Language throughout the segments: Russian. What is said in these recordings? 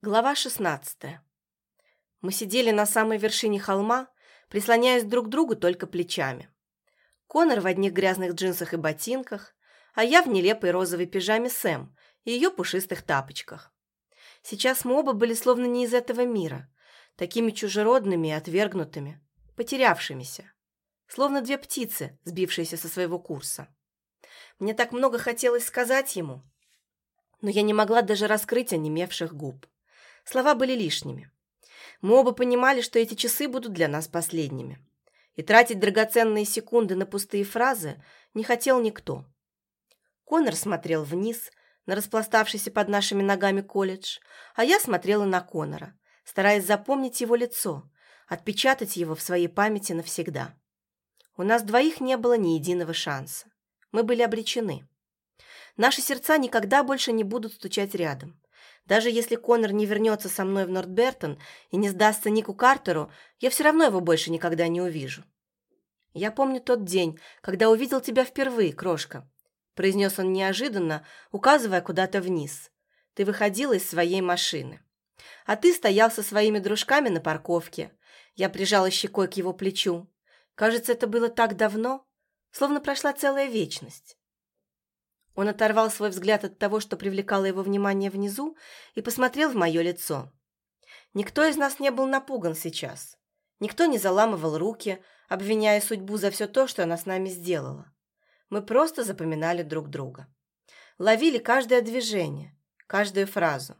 Глава 16. Мы сидели на самой вершине холма, прислоняясь друг к другу только плечами. Конор в одних грязных джинсах и ботинках, а я в нелепой розовой пижаме Сэм и ее пушистых тапочках. Сейчас мы оба были словно не из этого мира, такими чужеродными и отвергнутыми, потерявшимися, словно две птицы, сбившиеся со своего курса. Мне так много хотелось сказать ему, но я не могла даже раскрыть онемевших губ. Слова были лишними. Мы оба понимали, что эти часы будут для нас последними. И тратить драгоценные секунды на пустые фразы не хотел никто. Конор смотрел вниз, на распластавшийся под нашими ногами колледж, а я смотрела на Конора, стараясь запомнить его лицо, отпечатать его в своей памяти навсегда. У нас двоих не было ни единого шанса. Мы были обречены. Наши сердца никогда больше не будут стучать рядом. Даже если Конор не вернется со мной в Нортбертон и не сдастся Нику Картеру, я все равно его больше никогда не увижу. «Я помню тот день, когда увидел тебя впервые, крошка», произнес он неожиданно, указывая куда-то вниз. «Ты выходила из своей машины. А ты стоял со своими дружками на парковке. Я прижала щекой к его плечу. Кажется, это было так давно, словно прошла целая вечность. Он оторвал свой взгляд от того, что привлекало его внимание внизу, и посмотрел в мое лицо. Никто из нас не был напуган сейчас. Никто не заламывал руки, обвиняя судьбу за все то, что она с нами сделала. Мы просто запоминали друг друга. Ловили каждое движение, каждую фразу.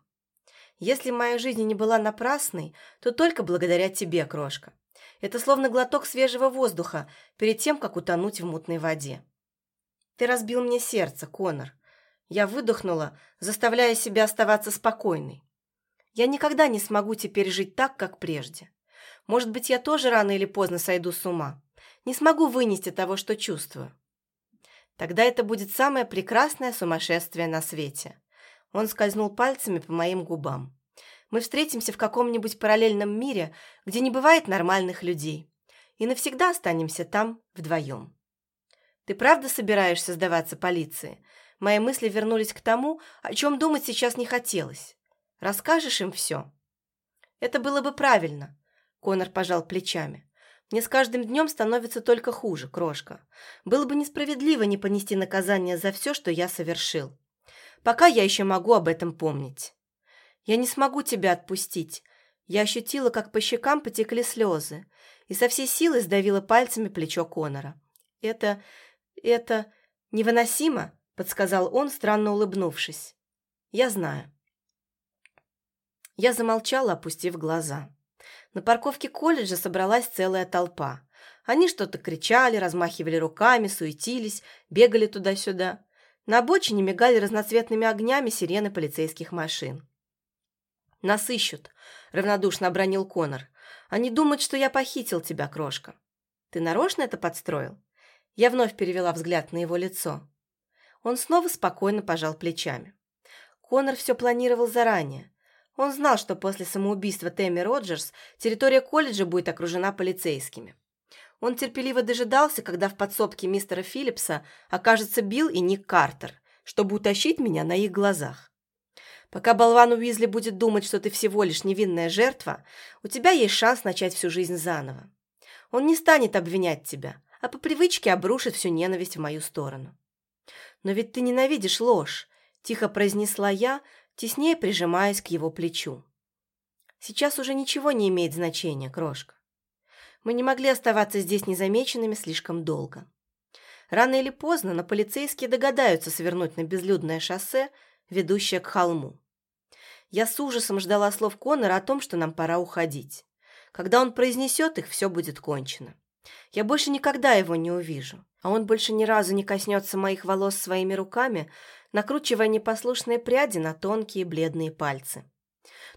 Если моя жизнь не была напрасной, то только благодаря тебе, крошка. Это словно глоток свежего воздуха перед тем, как утонуть в мутной воде. Ты разбил мне сердце, Конор. Я выдохнула, заставляя себя оставаться спокойной. Я никогда не смогу теперь жить так, как прежде. Может быть, я тоже рано или поздно сойду с ума. Не смогу вынести того, что чувствую. Тогда это будет самое прекрасное сумасшествие на свете. Он скользнул пальцами по моим губам. Мы встретимся в каком-нибудь параллельном мире, где не бывает нормальных людей, и навсегда останемся там вдвоем. Ты правда собираешься сдаваться полиции? Мои мысли вернулись к тому, о чем думать сейчас не хотелось. Расскажешь им все?» «Это было бы правильно», — Конор пожал плечами. «Мне с каждым днем становится только хуже, крошка. Было бы несправедливо не понести наказание за все, что я совершил. Пока я еще могу об этом помнить. Я не смогу тебя отпустить». Я ощутила, как по щекам потекли слезы, и со всей силы сдавила пальцами плечо Конора. Это «Это невыносимо», — подсказал он, странно улыбнувшись. «Я знаю». Я замолчала, опустив глаза. На парковке колледжа собралась целая толпа. Они что-то кричали, размахивали руками, суетились, бегали туда-сюда. На обочине мигали разноцветными огнями сирены полицейских машин. «Нас ищут», — равнодушно обронил Конор. «Они думают, что я похитил тебя, крошка. Ты нарочно это подстроил?» Я вновь перевела взгляд на его лицо. Он снова спокойно пожал плечами. Конор все планировал заранее. Он знал, что после самоубийства Тэмми Роджерс территория колледжа будет окружена полицейскими. Он терпеливо дожидался, когда в подсобке мистера Филлипса окажется Билл и Ник Картер, чтобы утащить меня на их глазах. Пока болван Уизли будет думать, что ты всего лишь невинная жертва, у тебя есть шанс начать всю жизнь заново. Он не станет обвинять тебя, а по привычке обрушит всю ненависть в мою сторону. «Но ведь ты ненавидишь ложь», – тихо произнесла я, теснее прижимаясь к его плечу. «Сейчас уже ничего не имеет значения, крошка. Мы не могли оставаться здесь незамеченными слишком долго. Рано или поздно, но полицейские догадаются свернуть на безлюдное шоссе, ведущее к холму. Я с ужасом ждала слов Конора о том, что нам пора уходить. Когда он произнесет их, все будет кончено. Я больше никогда его не увижу, а он больше ни разу не коснется моих волос своими руками, накручивая непослушные пряди на тонкие бледные пальцы.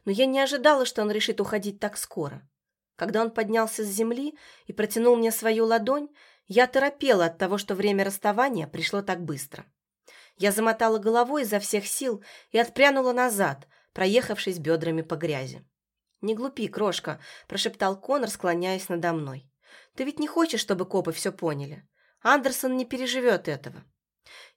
Но я не ожидала, что он решит уходить так скоро. Когда он поднялся с земли и протянул мне свою ладонь, я торопела от того, что время расставания пришло так быстро. Я замотала головой изо всех сил и отпрянула назад, проехавшись бедрами по грязи. «Не глупи, крошка», – прошептал Конор, склоняясь надо мной. Ты ведь не хочешь, чтобы копы все поняли. Андерсон не переживет этого.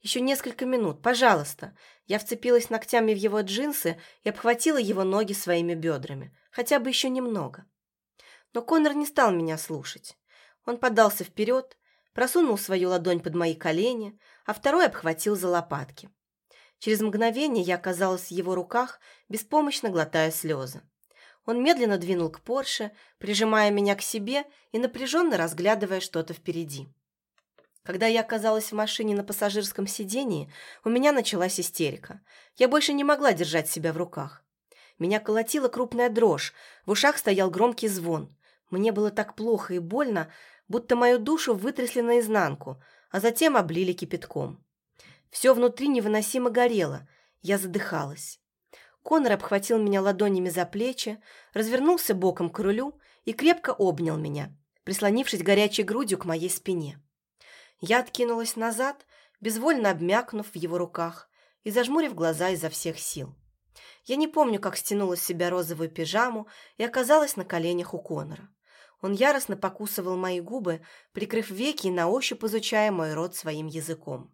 Еще несколько минут, пожалуйста. Я вцепилась ногтями в его джинсы и обхватила его ноги своими бедрами. Хотя бы еще немного. Но Конор не стал меня слушать. Он подался вперед, просунул свою ладонь под мои колени, а второй обхватил за лопатки. Через мгновение я оказалась в его руках, беспомощно глотая слезы. Он медленно двинул к Порше, прижимая меня к себе и напряженно разглядывая что-то впереди. Когда я оказалась в машине на пассажирском сидении, у меня началась истерика. Я больше не могла держать себя в руках. Меня колотила крупная дрожь, в ушах стоял громкий звон. Мне было так плохо и больно, будто мою душу вытрясли наизнанку, а затем облили кипятком. Все внутри невыносимо горело, я задыхалась. Конор обхватил меня ладонями за плечи, развернулся боком к рулю и крепко обнял меня, прислонившись горячей грудью к моей спине. Я откинулась назад, безвольно обмякнув в его руках и зажмурив глаза изо всех сил. Я не помню, как стянула с себя розовую пижаму и оказалась на коленях у Конора. Он яростно покусывал мои губы, прикрыв веки и на ощупь изучая мой рот своим языком.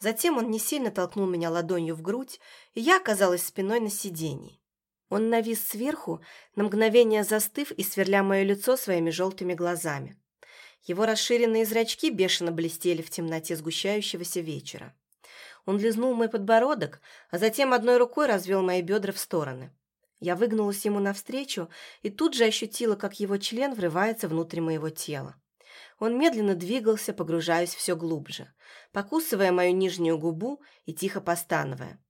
Затем он не сильно толкнул меня ладонью в грудь, и я оказалась спиной на сиденье. Он навис сверху, на мгновение застыв и сверля мое лицо своими желтыми глазами. Его расширенные зрачки бешено блестели в темноте сгущающегося вечера. Он лизнул мой подбородок, а затем одной рукой развел мои бедра в стороны. Я выгнулась ему навстречу и тут же ощутила, как его член врывается внутрь моего тела. Он медленно двигался, погружаясь все глубже, покусывая мою нижнюю губу и тихо постановая.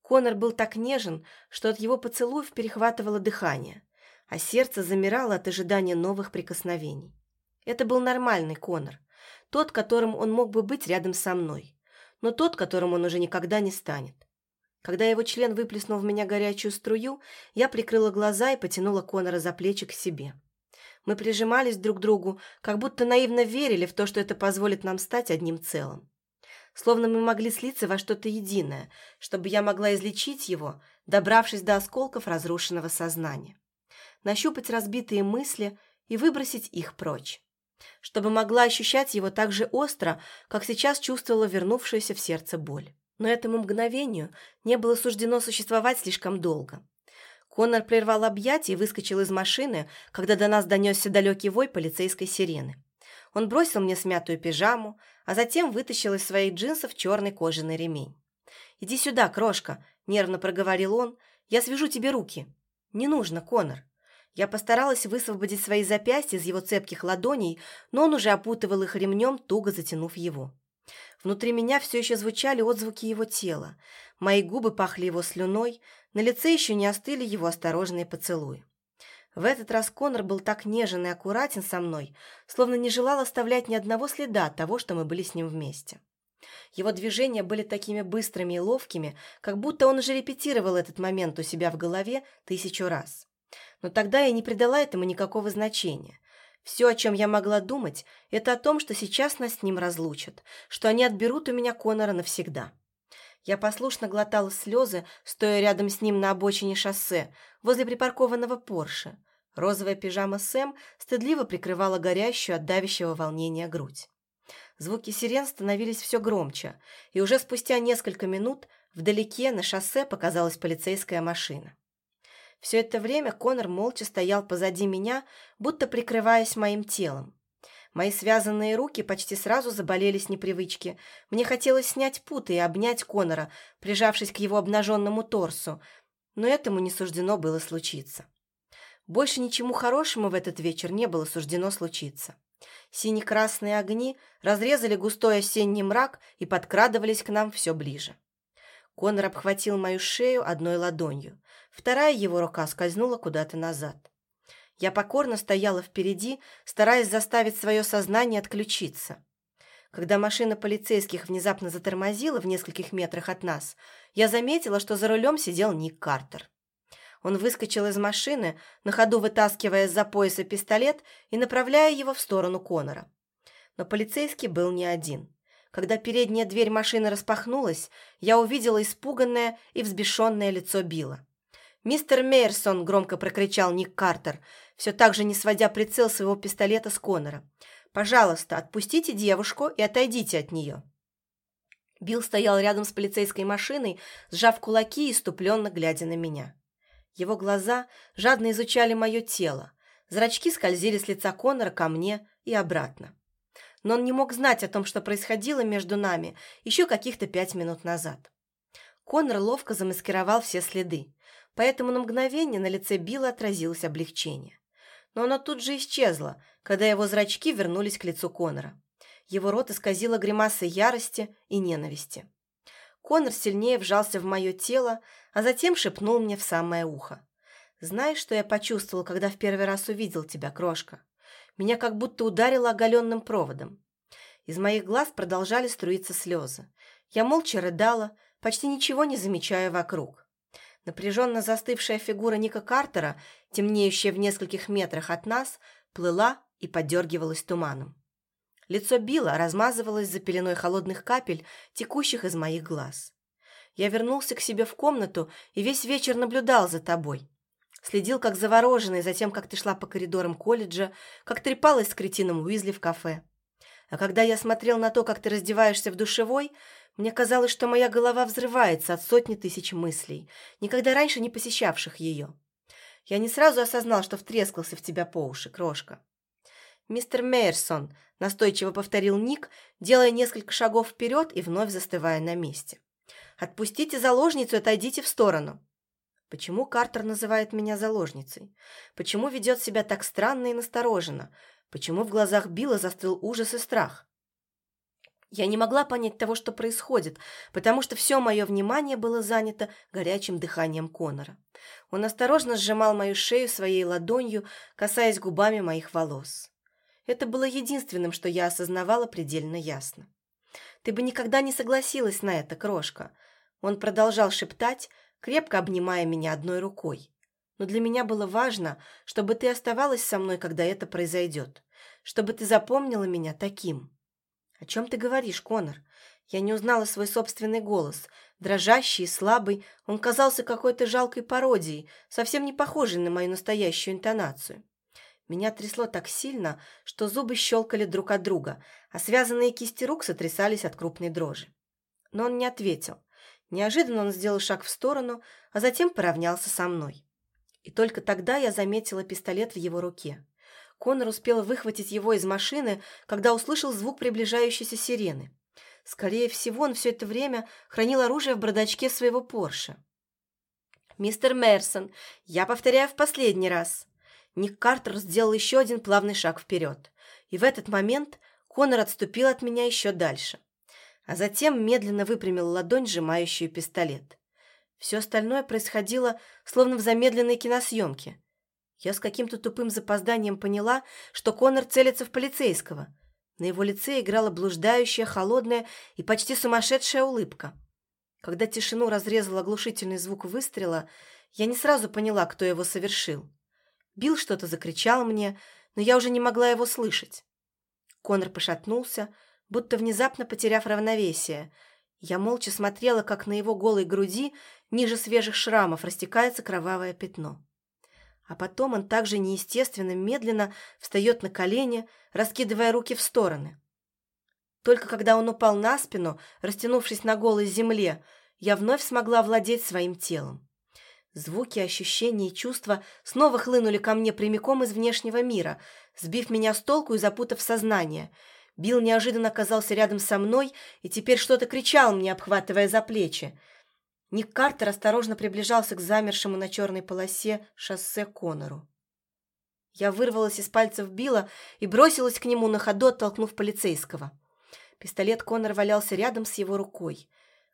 Конор был так нежен, что от его поцелуев перехватывало дыхание, а сердце замирало от ожидания новых прикосновений. Это был нормальный Конор, тот, которым он мог бы быть рядом со мной, но тот, которым он уже никогда не станет. Когда его член выплеснул в меня горячую струю, я прикрыла глаза и потянула Конора за плечи к себе. Мы прижимались друг к другу, как будто наивно верили в то, что это позволит нам стать одним целым. Словно мы могли слиться во что-то единое, чтобы я могла излечить его, добравшись до осколков разрушенного сознания. Нащупать разбитые мысли и выбросить их прочь чтобы могла ощущать его так же остро, как сейчас чувствовала вернувшуюся в сердце боль. Но этому мгновению не было суждено существовать слишком долго. Конор прервал объятия и выскочил из машины, когда до нас донесся далекий вой полицейской сирены. Он бросил мне смятую пижаму, а затем вытащил из своих джинсов черный кожаный ремень. «Иди сюда, крошка», — нервно проговорил он, — «я свяжу тебе руки». «Не нужно, Конор». Я постаралась высвободить свои запястья из его цепких ладоней, но он уже опутывал их ремнем, туго затянув его. Внутри меня все еще звучали отзвуки его тела. Мои губы пахли его слюной, на лице еще не остыли его осторожные поцелуи. В этот раз Конор был так нежен и аккуратен со мной, словно не желал оставлять ни одного следа того, что мы были с ним вместе. Его движения были такими быстрыми и ловкими, как будто он уже репетировал этот момент у себя в голове тысячу раз. Но тогда я не придала этому никакого значения. Все, о чем я могла думать, это о том, что сейчас нас с ним разлучат, что они отберут у меня Конора навсегда. Я послушно глотала слезы, стоя рядом с ним на обочине шоссе, возле припаркованного Порше. Розовая пижама Сэм стыдливо прикрывала горящую от давящего волнения грудь. Звуки сирен становились все громче, и уже спустя несколько минут вдалеке на шоссе показалась полицейская машина. Все это время Конор молча стоял позади меня, будто прикрываясь моим телом. Мои связанные руки почти сразу заболели с непривычки. Мне хотелось снять путы и обнять Конора, прижавшись к его обнаженному торсу, но этому не суждено было случиться. Больше ничему хорошему в этот вечер не было суждено случиться. Сине-красные огни разрезали густой осенний мрак и подкрадывались к нам все ближе. Конор обхватил мою шею одной ладонью. Вторая его рука скользнула куда-то назад. Я покорно стояла впереди, стараясь заставить свое сознание отключиться. Когда машина полицейских внезапно затормозила в нескольких метрах от нас, я заметила, что за рулем сидел Ник Картер. Он выскочил из машины, на ходу вытаскивая из-за пояса пистолет и направляя его в сторону Конора. Но полицейский был не один. Когда передняя дверь машины распахнулась, я увидела испуганное и взбешенное лицо Билла. «Мистер Мейерсон!» – громко прокричал Ник Картер, все так же не сводя прицел своего пистолета с Конора. «Пожалуйста, отпустите девушку и отойдите от нее». Билл стоял рядом с полицейской машиной, сжав кулаки и иступленно глядя на меня. Его глаза жадно изучали мое тело, зрачки скользили с лица Конора ко мне и обратно. Но он не мог знать о том, что происходило между нами еще каких-то пять минут назад. Конор ловко замаскировал все следы, поэтому на мгновение на лице Билла отразилось облегчение. Но оно тут же исчезло, когда его зрачки вернулись к лицу Конора. Его рот исказило гримасы ярости и ненависти. Конор сильнее вжался в мое тело, а затем шепнул мне в самое ухо. «Знаешь, что я почувствовал, когда в первый раз увидел тебя, крошка? Меня как будто ударило оголенным проводом. Из моих глаз продолжали струиться слезы. Я молча рыдала, почти ничего не замечая вокруг. Напряженно застывшая фигура Ника Картера, темнеющая в нескольких метрах от нас, плыла и подергивалась туманом. Лицо Билла размазывалось за пеленой холодных капель, текущих из моих глаз. Я вернулся к себе в комнату и весь вечер наблюдал за тобой. Следил, как завороженный, за тем, как ты шла по коридорам колледжа, как трепалась с кретином Уизли в кафе. А когда я смотрел на то, как ты раздеваешься в душевой, мне казалось, что моя голова взрывается от сотни тысяч мыслей, никогда раньше не посещавших ее. Я не сразу осознал, что втрескался в тебя по уши, крошка. «Мистер Мейерсон», – настойчиво повторил Ник, делая несколько шагов вперед и вновь застывая на месте. «Отпустите заложницу и отойдите в сторону». Почему Картер называет меня заложницей? Почему ведет себя так странно и настороженно? Почему в глазах Билла застыл ужас и страх? Я не могла понять того, что происходит, потому что все мое внимание было занято горячим дыханием Конора. Он осторожно сжимал мою шею своей ладонью, касаясь губами моих волос. Это было единственным, что я осознавала предельно ясно. «Ты бы никогда не согласилась на это, крошка!» Он продолжал шептать, крепко обнимая меня одной рукой. «Но для меня было важно, чтобы ты оставалась со мной, когда это произойдет, чтобы ты запомнила меня таким». «О чем ты говоришь, Конор?» Я не узнала свой собственный голос. Дрожащий и слабый, он казался какой-то жалкой пародией, совсем не похожей на мою настоящую интонацию. Меня трясло так сильно, что зубы щелкали друг от друга, а связанные кисти рук сотрясались от крупной дрожи. Но он не ответил. Неожиданно он сделал шаг в сторону, а затем поравнялся со мной. И только тогда я заметила пистолет в его руке. Конор успел выхватить его из машины, когда услышал звук приближающейся сирены. Скорее всего, он все это время хранил оружие в бардачке своего Порше. «Мистер Мерсон, я повторяю в последний раз», Ник Картер сделал еще один плавный шаг вперед. И в этот момент Конор отступил от меня еще дальше. А затем медленно выпрямил ладонь, сжимающую пистолет. Все остальное происходило словно в замедленной киносъемке. Я с каким-то тупым запозданием поняла, что Конор целится в полицейского. На его лице играла блуждающая, холодная и почти сумасшедшая улыбка. Когда тишину разрезал оглушительный звук выстрела, я не сразу поняла, кто его совершил. Билл что-то закричал мне, но я уже не могла его слышать. Конор пошатнулся, будто внезапно потеряв равновесие. Я молча смотрела, как на его голой груди, ниже свежих шрамов, растекается кровавое пятно. А потом он также неестественно медленно встает на колени, раскидывая руки в стороны. Только когда он упал на спину, растянувшись на голой земле, я вновь смогла владеть своим телом. Звуки, ощущения и чувства снова хлынули ко мне прямиком из внешнего мира, сбив меня с толку и запутав сознание. Билл неожиданно оказался рядом со мной и теперь что-то кричал мне, обхватывая за плечи. Ник Картер осторожно приближался к замершему на черной полосе шоссе Конору. Я вырвалась из пальцев Билла и бросилась к нему на ходу, оттолкнув полицейского. Пистолет Конор валялся рядом с его рукой.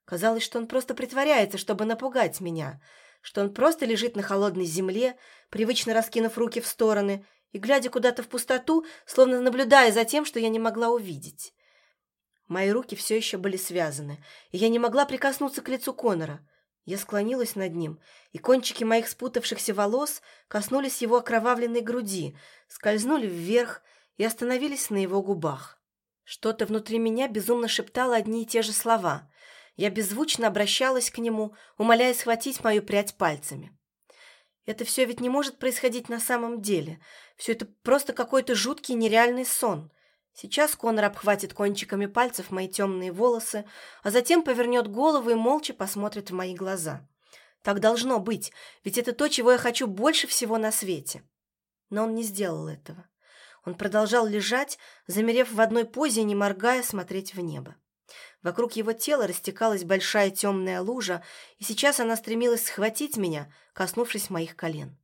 Казалось, что он просто притворяется, чтобы напугать меня — что он просто лежит на холодной земле, привычно раскинув руки в стороны и глядя куда-то в пустоту, словно наблюдая за тем, что я не могла увидеть. Мои руки все еще были связаны, и я не могла прикоснуться к лицу Конора. Я склонилась над ним, и кончики моих спутавшихся волос коснулись его окровавленной груди, скользнули вверх и остановились на его губах. Что-то внутри меня безумно шептало одни и те же слова — я беззвучно обращалась к нему, умоляя схватить мою прядь пальцами. Это все ведь не может происходить на самом деле. Все это просто какой-то жуткий нереальный сон. Сейчас Конор обхватит кончиками пальцев мои темные волосы, а затем повернет голову и молча посмотрит в мои глаза. Так должно быть, ведь это то, чего я хочу больше всего на свете. Но он не сделал этого. Он продолжал лежать, замерев в одной позе, не моргая, смотреть в небо. Вокруг его тела растекалась большая темная лужа, и сейчас она стремилась схватить меня, коснувшись моих колен.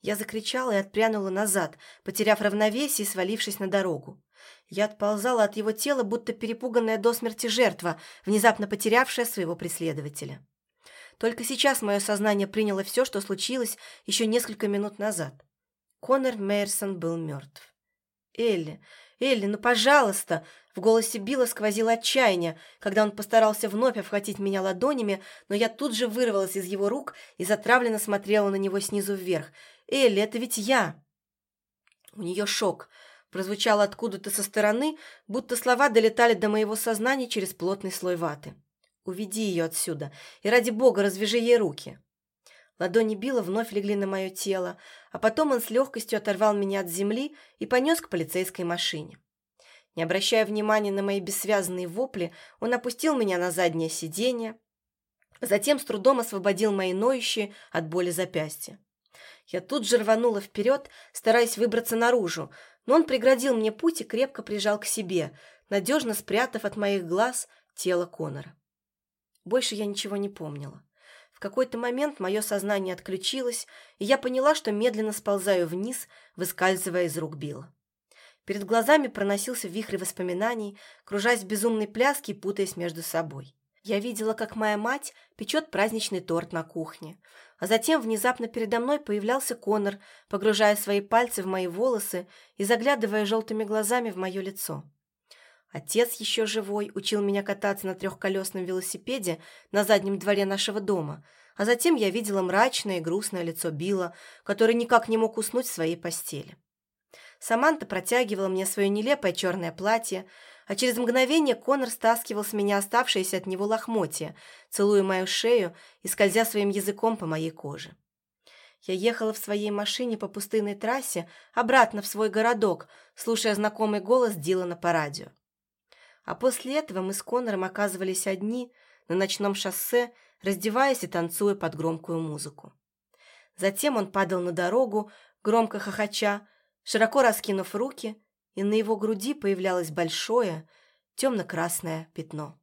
Я закричала и отпрянула назад, потеряв равновесие и свалившись на дорогу. Я отползала от его тела, будто перепуганная до смерти жертва, внезапно потерявшая своего преследователя. Только сейчас мое сознание приняло все, что случилось еще несколько минут назад. Конор Мейерсон был мертв. «Элли, Элли, ну, пожалуйста!» В голосе Билла сквозило отчаяние, когда он постарался вновь обхватить меня ладонями, но я тут же вырвалась из его рук и затравленно смотрела на него снизу вверх. «Элли, это ведь я!» У нее шок. Прозвучало откуда-то со стороны, будто слова долетали до моего сознания через плотный слой ваты. «Уведи ее отсюда, и ради бога развяжи ей руки!» Ладони Билла вновь легли на мое тело, а потом он с легкостью оторвал меня от земли и понес к полицейской машине. Не обращая внимания на мои бессвязные вопли, он опустил меня на заднее сиденье, затем с трудом освободил мои ноющие от боли запястья. Я тут же рванула вперед, стараясь выбраться наружу, но он преградил мне путь и крепко прижал к себе, надежно спрятав от моих глаз тело Конора. Больше я ничего не помнила. В какой-то момент мое сознание отключилось, и я поняла, что медленно сползаю вниз, выскальзывая из рук Билла. Перед глазами проносился вихрь воспоминаний, кружась в безумной пляске и путаясь между собой. Я видела, как моя мать печет праздничный торт на кухне, а затем внезапно передо мной появлялся Конор, погружая свои пальцы в мои волосы и заглядывая желтыми глазами в мое лицо. Отец еще живой учил меня кататься на трехколесном велосипеде на заднем дворе нашего дома, а затем я видела мрачное и грустное лицо Билла, который никак не мог уснуть в своей постели. Саманта протягивала мне свое нелепое черное платье, а через мгновение Конор стаскивал с меня оставшиеся от него лохмотья, целуя мою шею и скользя своим языком по моей коже. Я ехала в своей машине по пустынной трассе обратно в свой городок, слушая знакомый голос Дилана по радио. А после этого мы с Конором оказывались одни на ночном шоссе, раздеваясь и танцуя под громкую музыку. Затем он падал на дорогу, громко хохоча, широко раскинув руки, и на его груди появлялось большое темно-красное пятно.